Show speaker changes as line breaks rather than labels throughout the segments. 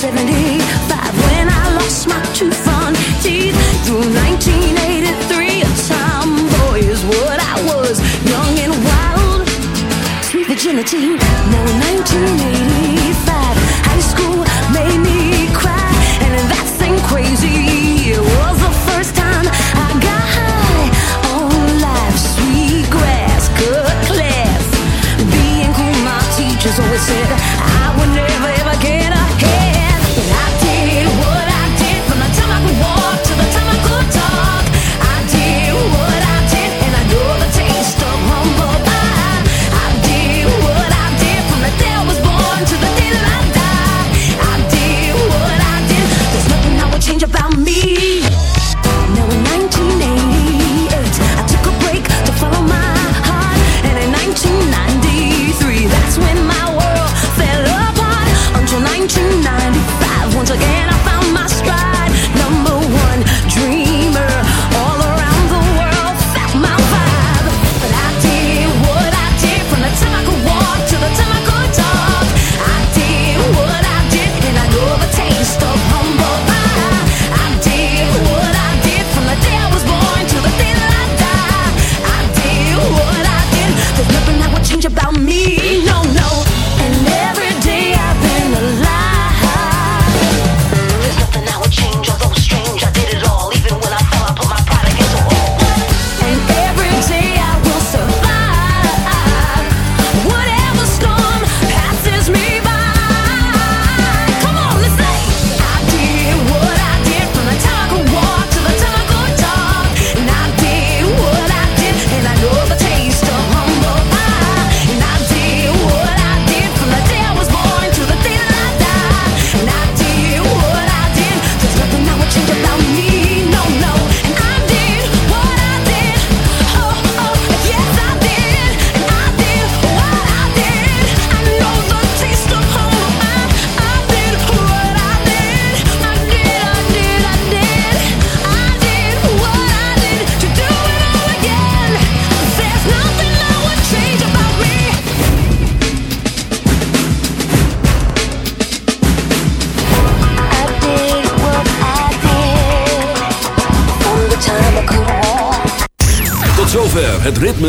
75 when I lost my two front teeth. Through 1983, a tomboy is what I was. Young and wild, sweet virginity.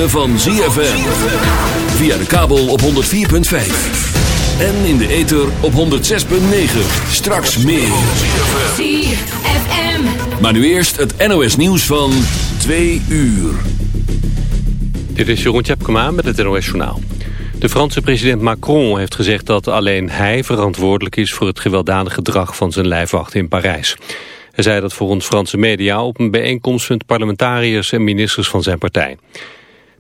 Ritme van ZFM. Via de kabel op 104.5. En in de ether op 106.9. Straks meer.
ZFM.
Maar nu eerst het NOS nieuws van 2 uur.
Dit is Jeroen Tjepkema met het NOS Journaal. De Franse president Macron heeft gezegd dat alleen hij verantwoordelijk is... voor het gewelddadige gedrag van zijn lijfwacht in Parijs. Hij zei dat volgens Franse media op een bijeenkomst... met parlementariërs en ministers van zijn partij.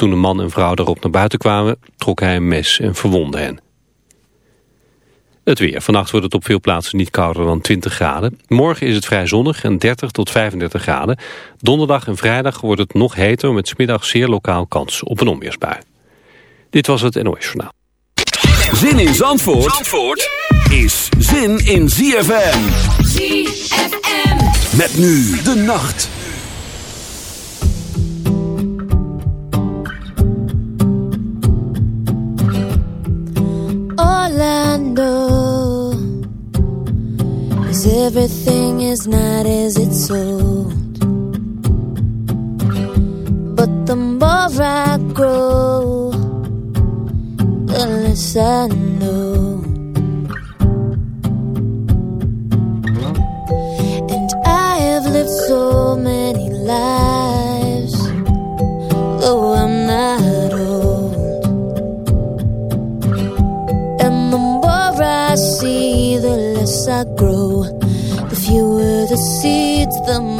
Toen de man en vrouw daarop naar buiten kwamen, trok hij een mes en verwondde hen. Het weer. Vannacht wordt het op veel plaatsen niet kouder dan 20 graden. Morgen is het vrij zonnig en 30 tot 35 graden. Donderdag en vrijdag wordt het nog heter met smiddag zeer lokaal kans op een onweersbui. Dit was het NOS Journaal.
Zin in Zandvoort, Zandvoort is zin in ZFM.
ZFM.
Met nu de nacht.
Orlando is everything is not as it's sold. But the more I grow, the less I know. And I have lived so many lives, Grow. The fewer the seeds, the more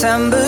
September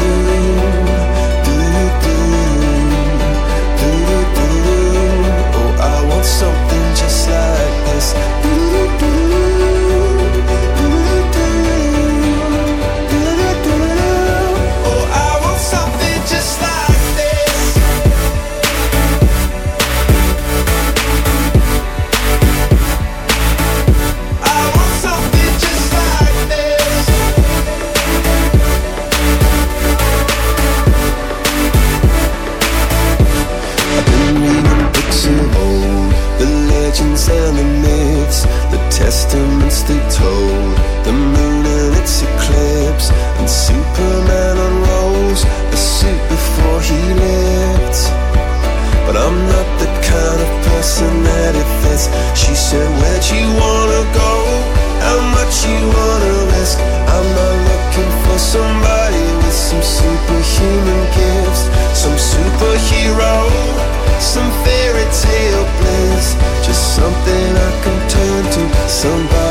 somebody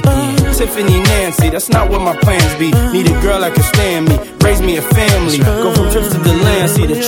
fancy. Tiffany Nancy, that's not what my plans be. Need a girl that can stand me, raise me a family. Go from trips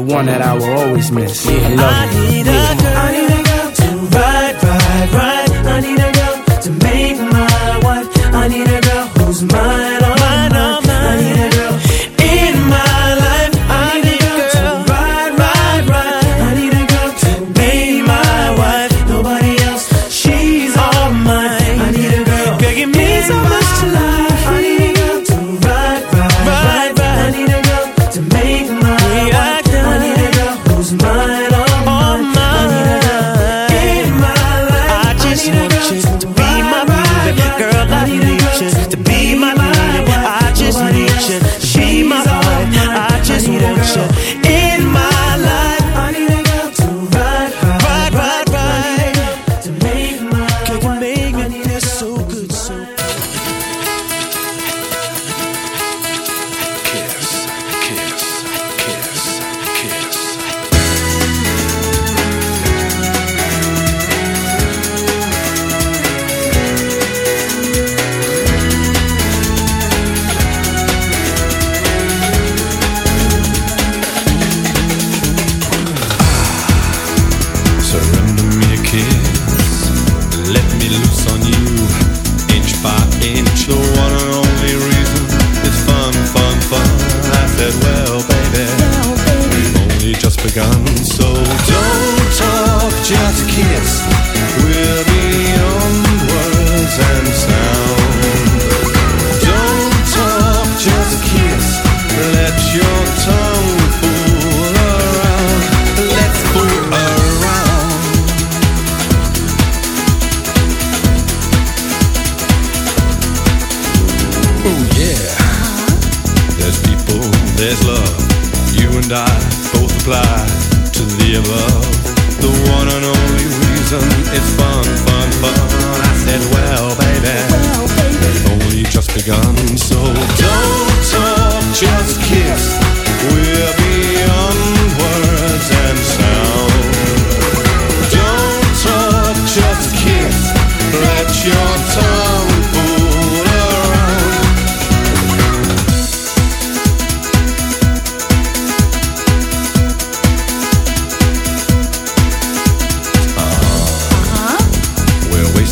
one that I will always miss. I love you.
need a girl. I need a girl to ride, ride, ride. I need a girl to make my wife. I need a girl who's mine,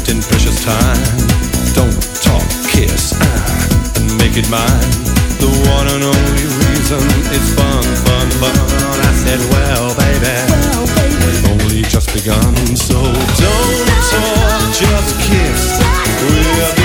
wasting precious time. Don't talk, kiss, ah, and make it mine. The one and only reason is fun, fun, fun. I said, well, baby, well, baby. we've only just begun, so don't talk, just kiss. We're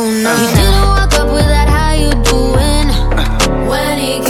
no, no. He didn't walk up with that, how you doing? When he came.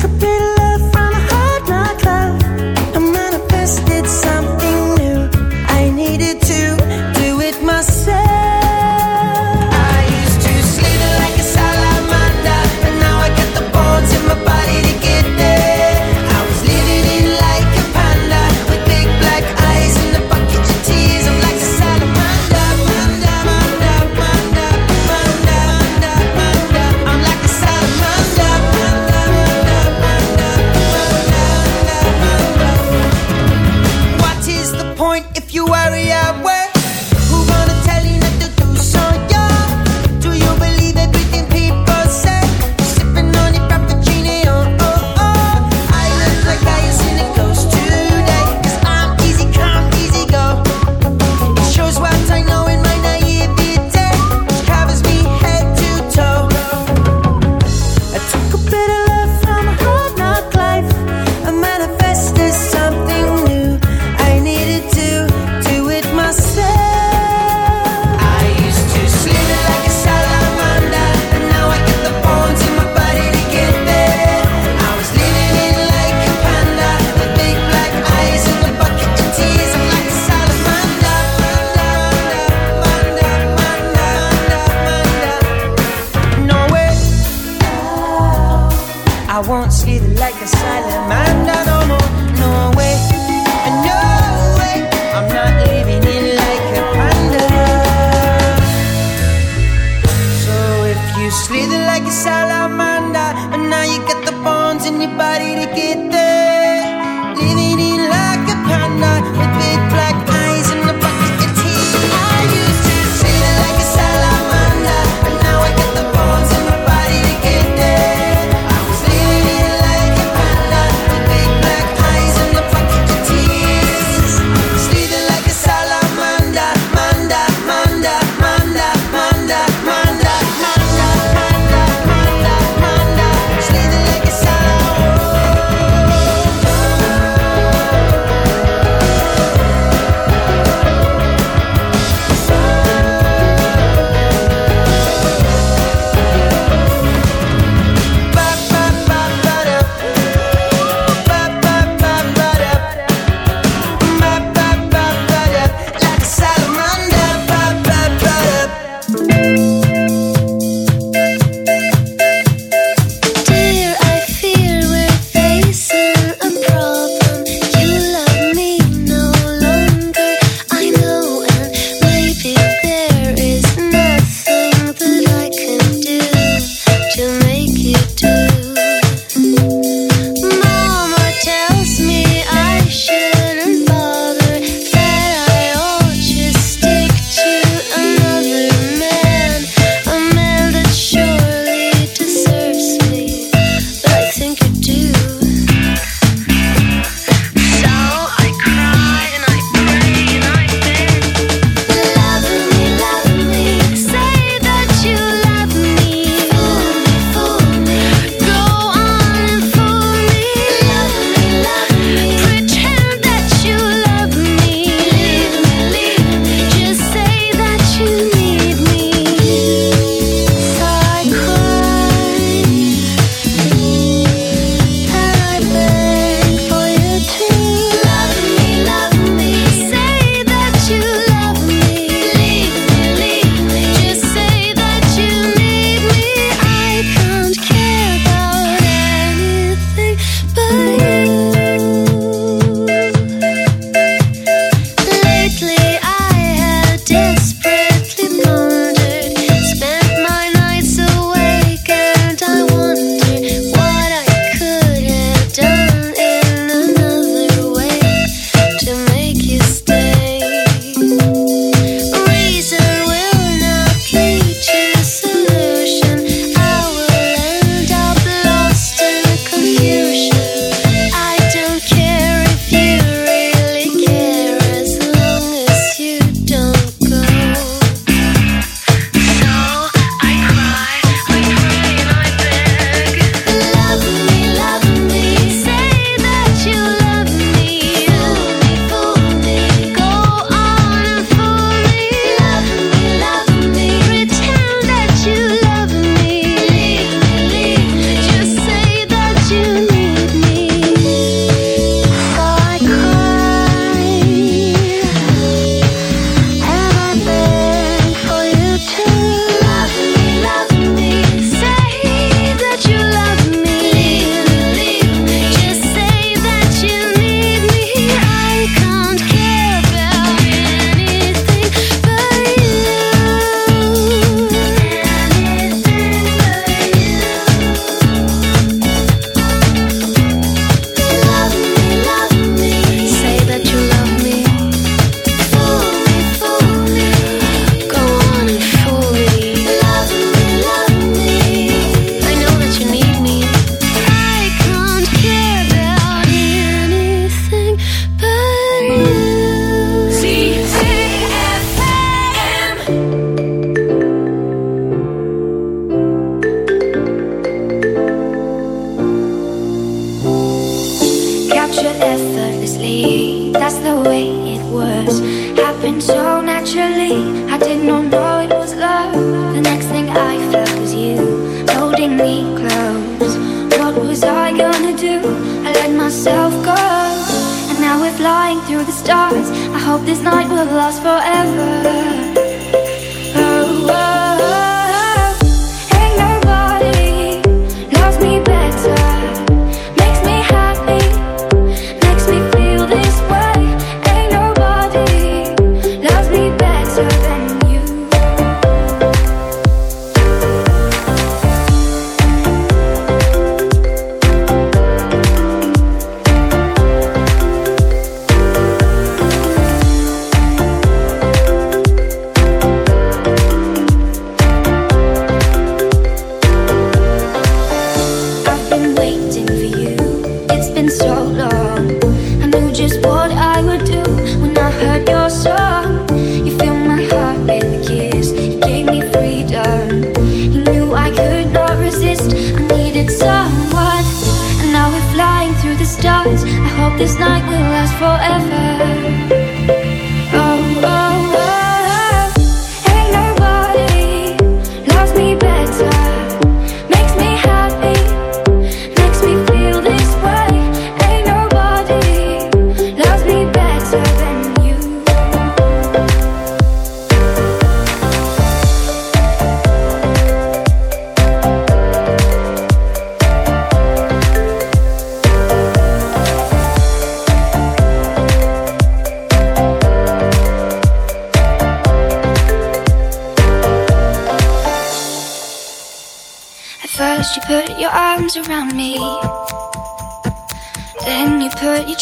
could be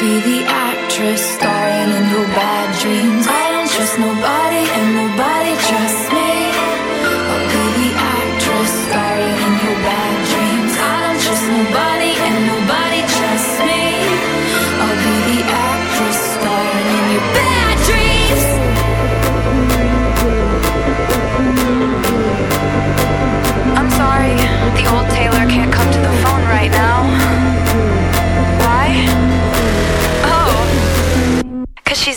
Be the actress starring in